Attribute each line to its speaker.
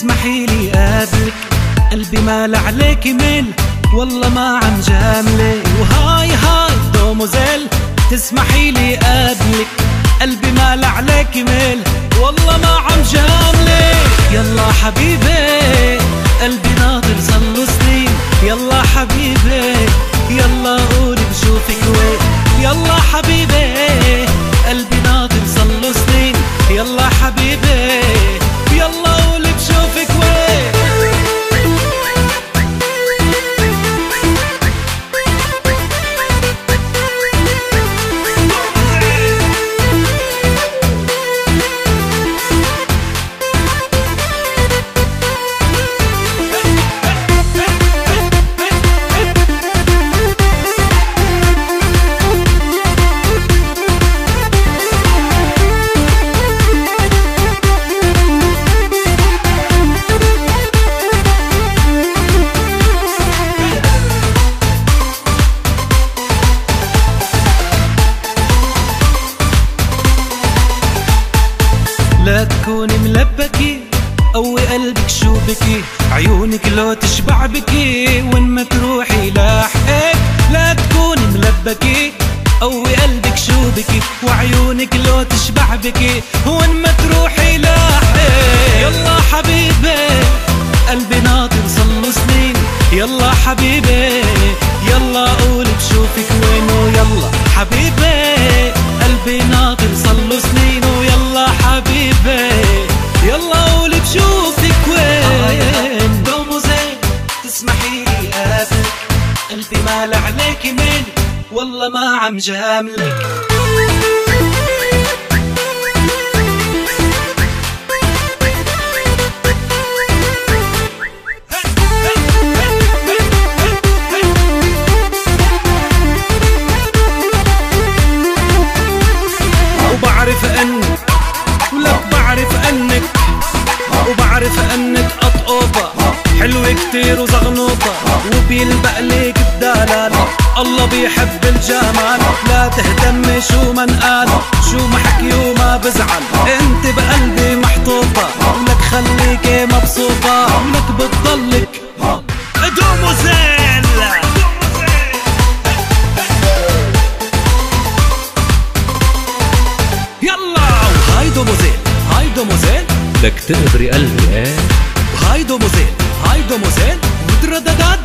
Speaker 1: تسمحي قابلك قلبي مال عليك ميل والله ما عم جاملك وهاي هاي دومو زين. تسمحي لي قابلك قلبي مال عليك ميل. والله ما عم جاملك. يلا حبيبي قلبي ناطر صلوا لا تكوني ملبكي. قوي قلبك شو بكي عيونك لو تشبع بكي وين ما تروحي لاحقك لا تكوني ملبكي. قوي قلبك شو بكي وعيونك لو تشبع بكي وين ما تروحي لاحقك يلا حبيبي قلبي ناطر صلوا سنين يلا حبيبي. مال عليك مين والله ما عم جاملك. بعرف أنك وبعرف أنك قطقوطة حلوة كتير وزغنوطة. وبيلبق ليك الدلال الله بيحب الجمال. لا تهتمي شو من قال شو ما حكي وما بزعل. انت بقلبي محطوطة. ولك خليكي مبسوطة. ولك بتضلك. دومو زين يلا. وهاي دوموزيل هاي demoiselle
Speaker 2: بدك تقبري قلبي إيه؟
Speaker 1: هاي demoiselle هاي demoiselle ودرددات